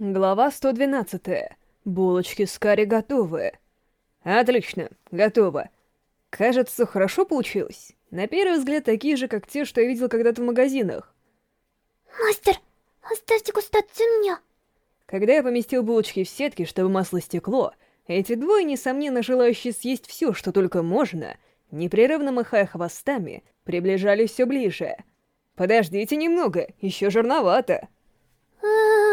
Глава 112. Булочки с карри готовы. Отлично, готово. Кажется, хорошо получилось. На первый взгляд, такие же, как те, что я видел когда-то в магазинах. Мастер, оставьте густацию мне. Когда я поместил булочки в сетки, чтобы масло стекло, эти двое, несомненно желающие съесть все, что только можно, непрерывно махая хвостами, приближались все ближе. Подождите немного, еще жирновато. А-а-а.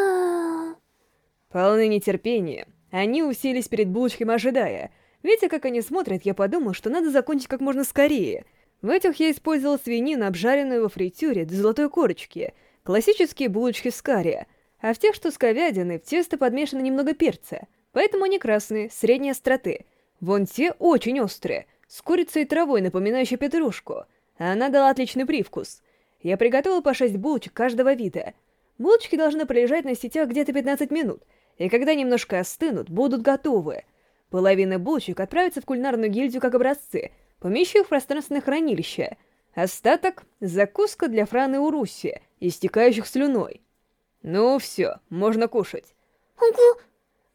Полны нетерпения. Они уселись перед булочками, ожидая. Видя, как они смотрят, я подумал, что надо закончить как можно скорее. В этих я использовал свинину, обжаренную во фритюре до золотой корочки, классические булочки с карри, а в тех, что с говядиной, в тесто подмешано немного перца, поэтому они красные, средней остроты. Вон те очень острые, с курицей и травой, напоминающей петрушку. Она дала отличный привкус. Я приготовил по 6 булочек каждого вида. Булочки должны пролежать на сетях где-то 15 минут, и когда немножко остынут, будут готовы. Половина булочек отправится в кулинарную гильдию как образцы, помещу их в пространственное хранилище. Остаток — закуска для Франы Уруси, истекающих слюной. Ну все, можно кушать. Ого,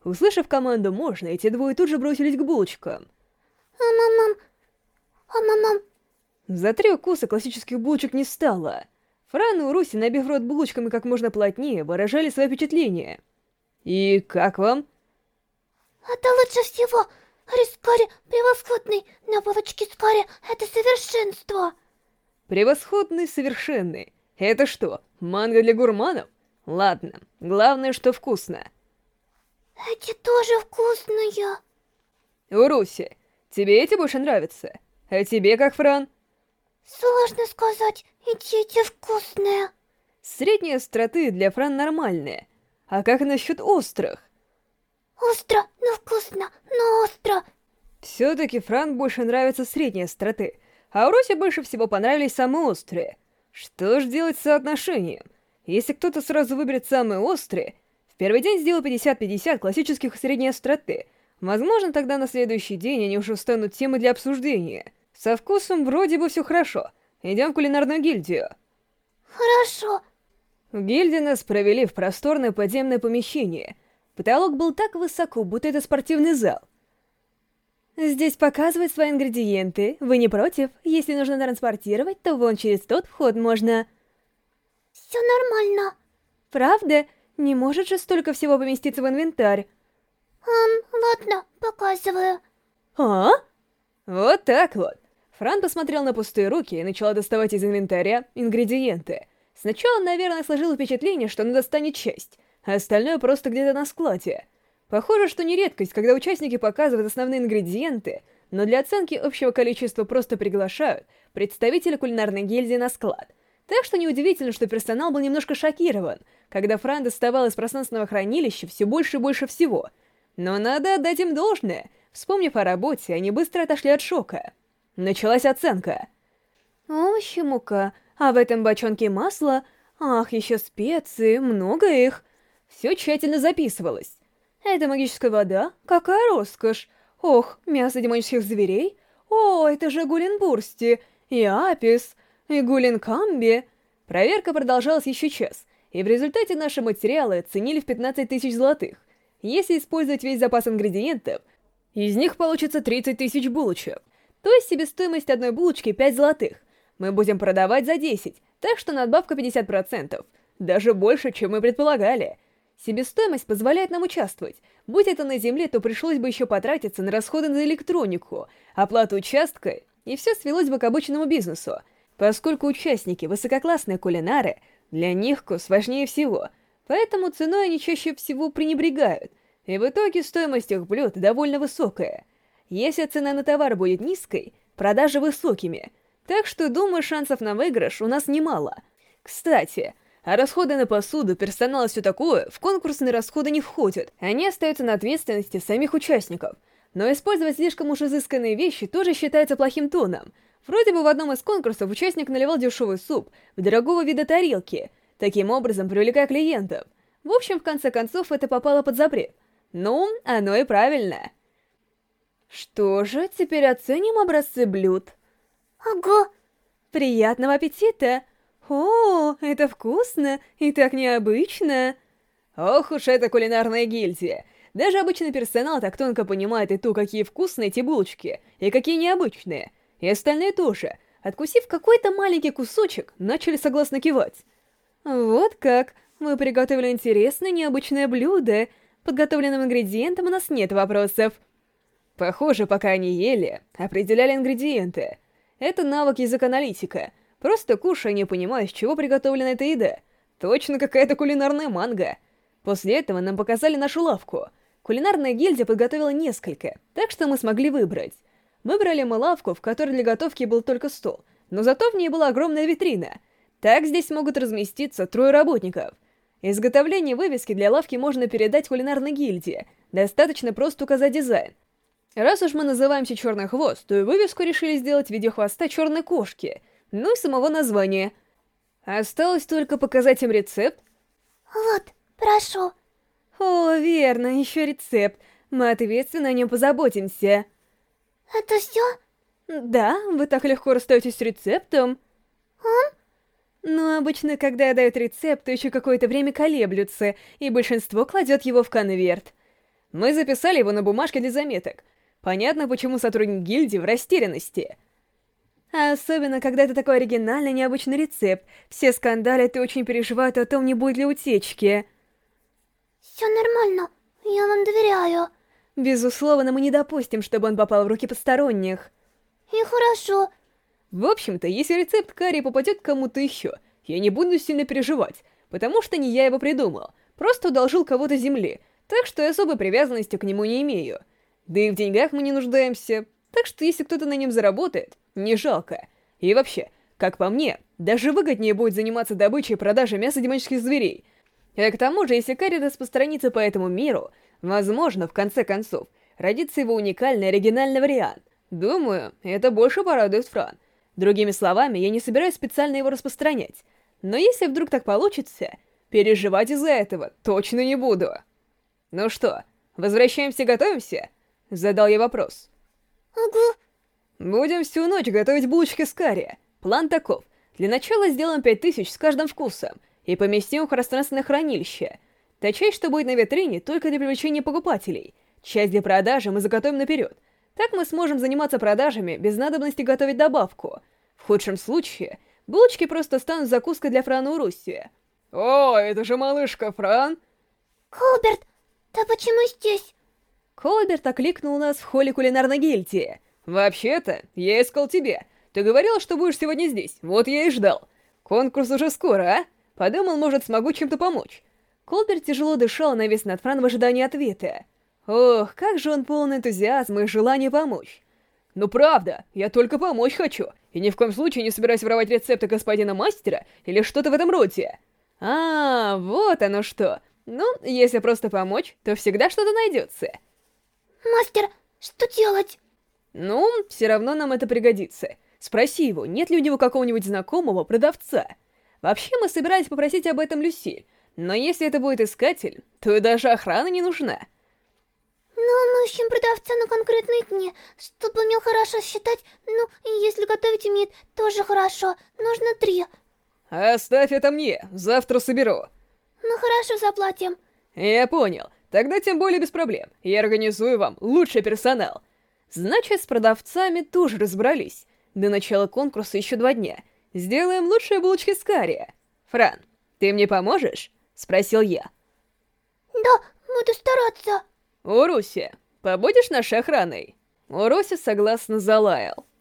Услышав команду «можно», эти двое тут же бросились к булочкам. а-мам-мам. За три укуса классических булочек не стало. Фран и Уруси, набив рот булочками как можно плотнее, выражали свои впечатления. «И как вам?» Это лучше всего. Рис карри превосходный, но булочки с карри — это совершенство. «Превосходный, совершенный. Это что, манго для гурманов? Ладно, главное, что вкусно. Эти тоже вкусные. Уруси, тебе эти больше нравятся? А тебе как, Фран?» Сложно сказать, эти эти вкусные. Средние остроты для Фран нормальные. А как насчет острых? Остро, но вкусно, но остро. Все-таки Фран больше нравятся средние остроты, а Урусе больше всего понравились самые острые. Что ж делать с соотношением? Если кто-то сразу выберет самые острые, в первый день сделал 50-50 классических и средней остроты, возможно, тогда на следующий день они уже станут темой для обсуждения. Со вкусом вроде бы все хорошо. Идем в кулинарную гильдию. Хорошо. Гильдии нас провели в просторное подземное помещение. Потолок был так высоко, будто это спортивный зал. Здесь показывают свои ингредиенты. Вы не против? Если нужно транспортировать, то вон через тот вход можно... Все нормально. Правда? Не может же столько всего поместиться в инвентарь. Ам, ладно, показываю. А? Вот так вот. Фран посмотрел на пустые руки и начала доставать из инвентаря ингредиенты. Сначала, наверное, сложило впечатление, что она достанет часть, а остальное просто где-то на складе. Похоже, что не редкость, когда участники показывают основные ингредиенты, но для оценки общего количества просто приглашают представителя кулинарной гильдии на склад. Так что неудивительно, что персонал был немножко шокирован, когда Фран доставал из пространственного хранилища все больше и больше всего. Но надо отдать им должное. Вспомнив о работе, они быстро отошли от шока. Началась оценка. Овощи, мука, а в этом бочонке масло, ах, еще специи, много их. Все тщательно записывалось. Это магическая вода? Какая роскошь! Ох, мясо демонических зверей? О, это же Гуленбурсти, и Апис, и Гуленкамби. Проверка продолжалась еще час, и в результате наши материалы оценили в 15 тысяч золотых. Если использовать весь запас ингредиентов, из них получится 30 тысяч булочек. То есть себестоимость одной булочки 5 золотых. Мы будем продавать за 10, так что надбавка 50%. Даже больше, чем мы предполагали. Себестоимость позволяет нам участвовать. Будь это на земле, то пришлось бы еще потратиться на расходы на электронику, оплату участка, и все свелось бы к обычному бизнесу. Поскольку участники — высококлассные кулинары, для них вкус важнее всего, поэтому ценой они чаще всего пренебрегают, и в итоге стоимость их блюд довольно высокая. Если цена на товар будет низкой, продажи высокими, так что, думаю, шансов на выигрыш у нас немало. Кстати, а расходы на посуду, персонал и все такое в конкурсные расходы не входят, они остаются на ответственности самих участников. Но использовать слишком уж изысканные вещи тоже считается плохим тоном. Вроде бы в одном из конкурсов участник наливал дешевый суп в дорогого вида тарелки, таким образом привлекая клиентов. В общем, в конце концов, это попало под запрет. Ну, оно и правильно. Что же, теперь оценим образцы блюд. Ого, Приятного аппетита! О, это вкусно и так необычно. Ох уж эта кулинарная гильдия. Даже обычный персонал так тонко понимает и то, какие вкусные эти булочки, и какие необычные. И остальные тоже. Откусив какой-то маленький кусочек, начали согласно кивать. Вот как. Мы приготовили интересное необычное блюдо. Подготовленным ингредиентам у нас нет вопросов. Похоже, пока они ели, определяли ингредиенты. Это навык языкоаналитика. Просто кушай, не понимая, из чего приготовлена эта еда. Точно какая-то кулинарная манга. После этого нам показали нашу лавку. Кулинарная гильдия подготовила несколько, так что мы смогли выбрать. Выбрали мы лавку, в которой для готовки был только стол, но зато в ней была огромная витрина. Так здесь могут разместиться трое работников. Изготовление вывески для лавки можно передать кулинарной гильдии, достаточно просто указать дизайн. Раз уж мы называемся «Черный хвост», то и вывеску решили сделать в виде хвоста черной кошки, ну и самого названия — Осталось только показать им рецепт. Вот, прошу. О, верно, еще рецепт. Мы ответственно о нем позаботимся. Это все? Да, вы так легко расстаетесь с рецептом. Он? Но обычно, когда дают рецепт, то еще какое-то время колеблются, и большинство кладет его в конверт. Мы записали его на бумажке для заметок. Понятно, почему сотрудник гильдии в растерянности. А особенно, когда это такой оригинальный, необычный рецепт. Все скандалят и очень переживают о том, не будет ли утечки. Все нормально, я вам доверяю. Безусловно, мы не допустим, чтобы он попал в руки посторонних. И хорошо. В общем-то, если рецепт карри попадет кому-то еще, я не буду сильно переживать, потому что не я его придумал, просто удолжил кого-то земли, так что и особой привязанности к нему не имею. Да и в деньгах мы не нуждаемся, так что если кто-то на нем заработает, не жалко. И вообще, как по мне, даже выгоднее будет заниматься добычей и продажей мяса демонических зверей. И к тому же, если Карри распространится по этому миру, возможно, в конце концов, родится его уникальный оригинальный вариант. Думаю, это больше порадует Фран. Другими словами, я не собираюсь специально его распространять. Но если вдруг так получится, переживать из-за этого точно не буду. Ну что, возвращаемся готовимся? Задал я вопрос. Ага. Будем всю ночь готовить булочки с карри. План таков. Для начала сделаем 5000 с каждым вкусом и поместим в пространственное хранилище. Та часть, что будет на витрине, только для привлечения покупателей. Часть для продажи мы заготовим наперед. Так мы сможем заниматься продажами без надобности готовить добавку. В худшем случае, булочки просто станут закуской для Франа Урусия. «О, это же малышка Фран!» «Колберт, ты почему здесь?» Колберт окликнул нас в холле кулинарной гильдии. «Вообще-то, я искал тебя. Ты говорил, что будешь сегодня здесь, вот я и ждал. Конкурс уже скоро, а? Подумал, может, смогу чем-то помочь». Колберт тяжело дышал, навис над Фран в ожидании ответа. Ох, как же он полон энтузиазма и желания помочь. «Ну правда, я только помочь хочу, и ни в коем случае не собираюсь воровать рецепты господина мастера или что-то в этом роде». «А, вот оно что. Ну, если просто помочь, то всегда что-то найдется». Мастер, что делать? Ну, все равно нам это пригодится. Спроси его, нет ли у него какого-нибудь знакомого продавца. Вообще, мы собирались попросить об этом Люсиль, но если это будет искатель, то и даже охрана не нужна. Ну, мы ищем продавца на конкретные дни, чтобы умел хорошо считать, ну, и если готовить умеет, тоже хорошо, нужно три. Оставь это мне, завтра соберу. Ну, хорошо, заплатим. Я понял. Тогда тем более без проблем. Я организую вам лучший персонал. Значит, с продавцами тоже разобрались. До начала конкурса еще два дня. Сделаем лучшие булочки с карри. Фран, ты мне поможешь? Спросил я. Да, буду стараться. Уруси, побудешь нашей охраной? Уруси согласно залаял.